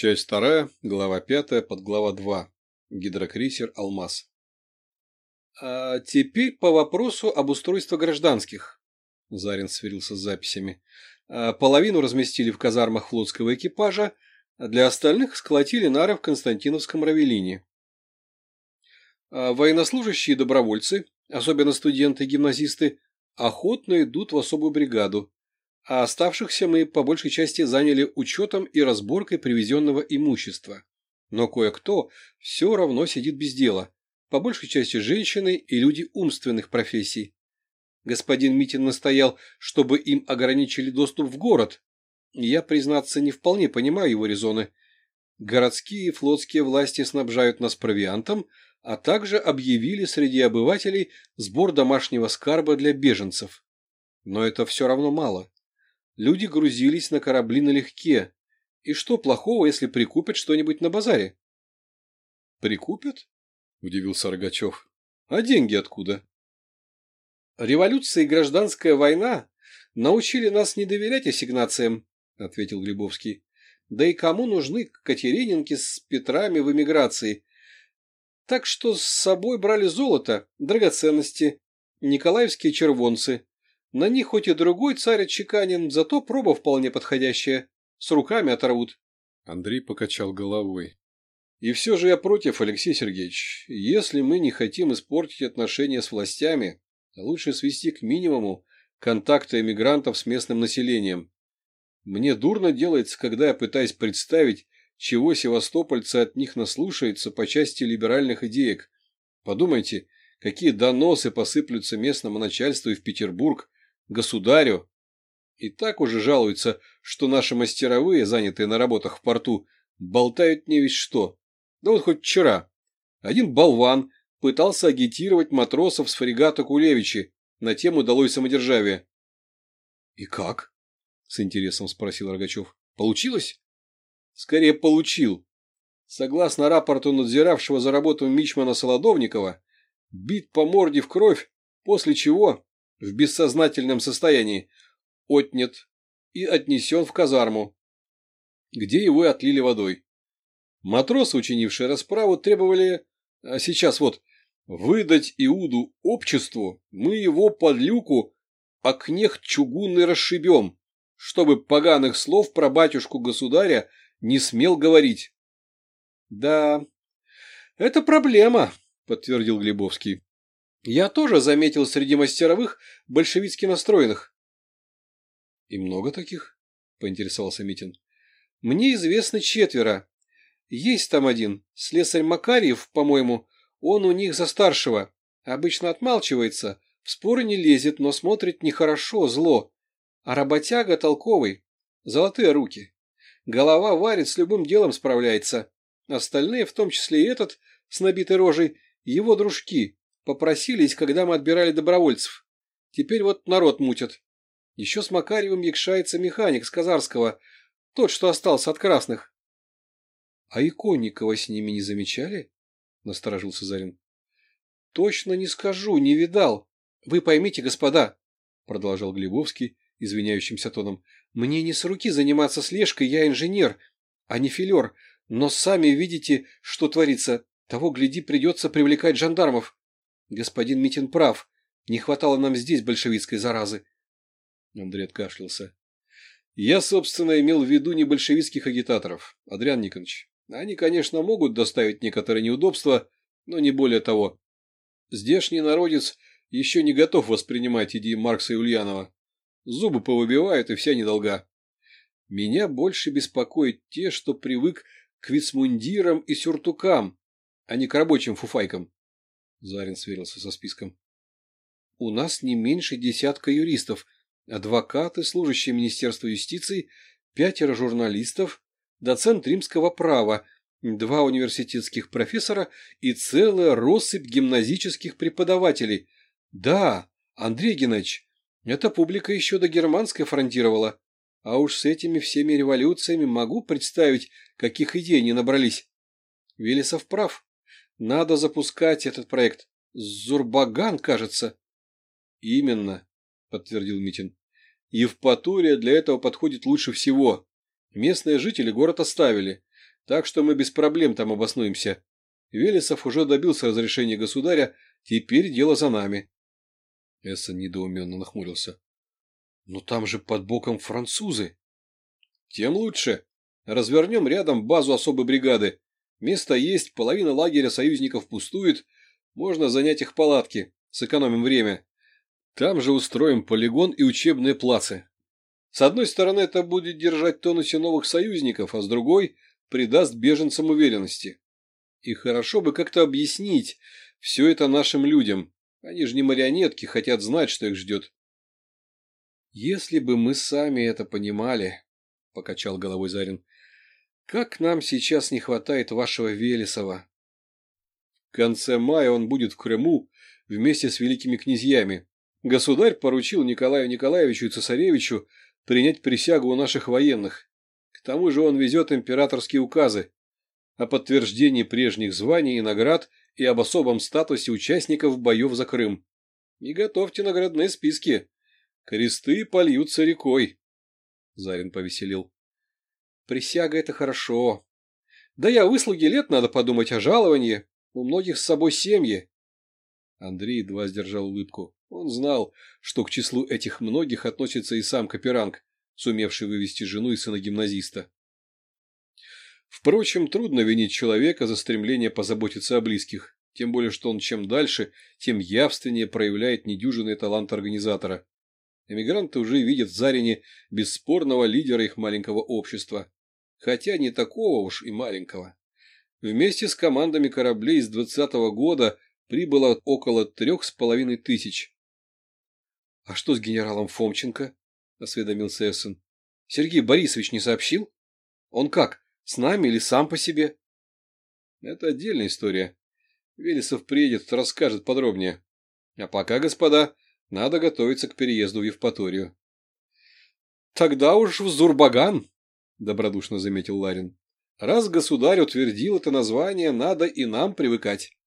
Часть вторая, глава пятая, подглава два. Гидрокрейсер «Алмаз». А теперь по вопросу об устройстве гражданских. Зарин сверился с записями. А половину разместили в казармах флотского экипажа, для остальных сколотили нары в Константиновском Равелине. А военнослужащие и добровольцы, особенно студенты и гимназисты, охотно идут в особую бригаду, а оставшихся мы по большей части заняли учетом и разборкой привезенного имущества. Но кое-кто все равно сидит без дела, по большей части женщины и люди умственных профессий. Господин Митин настоял, чтобы им ограничили доступ в город. Я, признаться, не вполне понимаю его резоны. Городские и флотские власти снабжают нас провиантом, а также объявили среди обывателей сбор домашнего скарба для беженцев. Но это все равно мало. Люди грузились на корабли налегке. И что плохого, если прикупят что-нибудь на базаре? «Прикупят?» – удивился Рогачев. «А деньги откуда?» «Революция и гражданская война научили нас не доверять ассигнациям», – ответил Глебовский. «Да и кому нужны Катерининки с Петрами в эмиграции? Так что с собой брали золото, драгоценности, николаевские червонцы, на них хоть и другой царь отчеканен, зато проба вполне подходящая. С руками оторвут. Андрей покачал головой. И все же я против, Алексей Сергеевич. Если мы не хотим испортить отношения с властями, лучше свести к минимуму контакты эмигрантов с местным населением. Мне дурно делается, когда я пытаюсь представить, чего севастопольцы от них наслушаются по части либеральных идеек. Подумайте, какие доносы посыплются местному начальству и в Петербург, государю. И так уже жалуются, что наши мастеровые, занятые на работах в порту, болтают не весь что. Да вот хоть вчера. Один болван пытался агитировать матросов с фрегата Кулевичи на тему «Долой самодержавие». «И как?» – с интересом спросил Рогачев. «Получилось?» «Скорее получил. Согласно рапорту надзиравшего за работу Мичмана Солодовникова, бит по морде в кровь, после чего в бессознательном состоянии, отнят и отнесен в казарму, где его отлили водой. Матросы, учинившие расправу, требовали, а сейчас вот, выдать Иуду обществу, мы его под люку окнех чугунный расшибем, чтобы поганых слов про батюшку-государя не смел говорить. — Да, это проблема, — подтвердил Глебовский. Я тоже заметил среди мастеровых большевистски настроенных. — И много таких? — поинтересовался Митин. — Мне известно четверо. Есть там один, слесарь Макарьев, по-моему, он у них за старшего. Обычно отмалчивается, в споры не лезет, но смотрит нехорошо, зло. А работяга толковый, золотые руки. Голова варит, с любым делом справляется. Остальные, в том числе и этот, с набитой рожей, его дружки, Попросились, когда мы отбирали добровольцев. Теперь вот народ мутят. Еще с Макаревым якшается механик с Казарского, тот, что остался от красных. — А Иконникова с ними не замечали? — насторожился Зарин. — Точно не скажу, не видал. Вы поймите, господа, — продолжал Глебовский извиняющимся тоном, — мне не с руки заниматься слежкой, я инженер, а не филер, но сами видите, что творится. Того, гляди, придется привлекать жандармов. Господин Митин прав. Не хватало нам здесь большевистской заразы. Андрей откашлялся. Я, собственно, имел в виду не большевистских агитаторов, Адриан Никонович. Они, конечно, могут доставить некоторые неудобства, но не более того. Здешний народец еще не готов воспринимать идеи Маркса и Ульянова. Зубы повыбивают, и вся недолга. Меня больше беспокоит те, что привык к вицмундирам и сюртукам, а не к рабочим фуфайкам. Зарин сверился со списком. У нас не меньше десятка юристов, адвокаты, служащие Министерства юстиции, пятеро журналистов, доцент римского права, два университетских профессора и целая россыпь гимназических преподавателей. Да, Андрей Геннадьевич, эта публика еще до германской фронтировала. А уж с этими всеми революциями могу представить, каких идей не набрались. Велесов прав. Надо запускать этот проект. Зурбаган, кажется. Именно, подтвердил Митин. Евпатория для этого подходит лучше всего. Местные жители город оставили, так что мы без проблем там обоснуемся. Велесов уже добился разрешения государя, теперь дело за нами. Эссон недоуменно нахмурился. Но там же под боком французы. Тем лучше. Развернем рядом базу особой бригады. Место есть, половина лагеря союзников пустует. Можно занять их палатки. Сэкономим время. Там же устроим полигон и учебные плацы. С одной стороны, это будет держать тонусе новых союзников, а с другой – придаст беженцам уверенности. И хорошо бы как-то объяснить все это нашим людям. Они же не марионетки, хотят знать, что их ждет. Если бы мы сами это понимали, — покачал головой Зарин, — как нам сейчас не хватает вашего Велесова. В конце мая он будет в Крыму вместе с великими князьями. Государь поручил Николаю Николаевичу и цесаревичу принять присягу у наших военных. К тому же он везет императорские указы о подтверждении прежних званий и наград и об особом статусе участников боев за Крым. И готовьте наградные списки. Кресты польются рекой. Зарин повеселил. Присяга — это хорошо. Да я выслуги лет надо подумать о жаловании. У многих с собой семьи. Андрей едва сдержал улыбку. Он знал, что к числу этих многих относится и сам Каперанг, сумевший вывести жену и сына гимназиста. Впрочем, трудно винить человека за стремление позаботиться о близких, тем более что он чем дальше, тем явственнее проявляет недюжинный талант организатора. Эмигранты уже видят в Зарине бесспорного лидера их маленького общества. Хотя не такого уж и маленького. Вместе с командами кораблей с 20 -го года прибыло около трех с половиной тысяч. — А что с генералом Фомченко? — осведомился Эссен. — Сергей Борисович не сообщил? Он как, с нами или сам по себе? — Это отдельная история. Велесов приедет, расскажет подробнее. А пока, господа, надо готовиться к переезду в Евпаторию. — Тогда уж в Зурбаган, — добродушно заметил Ларин. — Раз государь утвердил это название, надо и нам привыкать.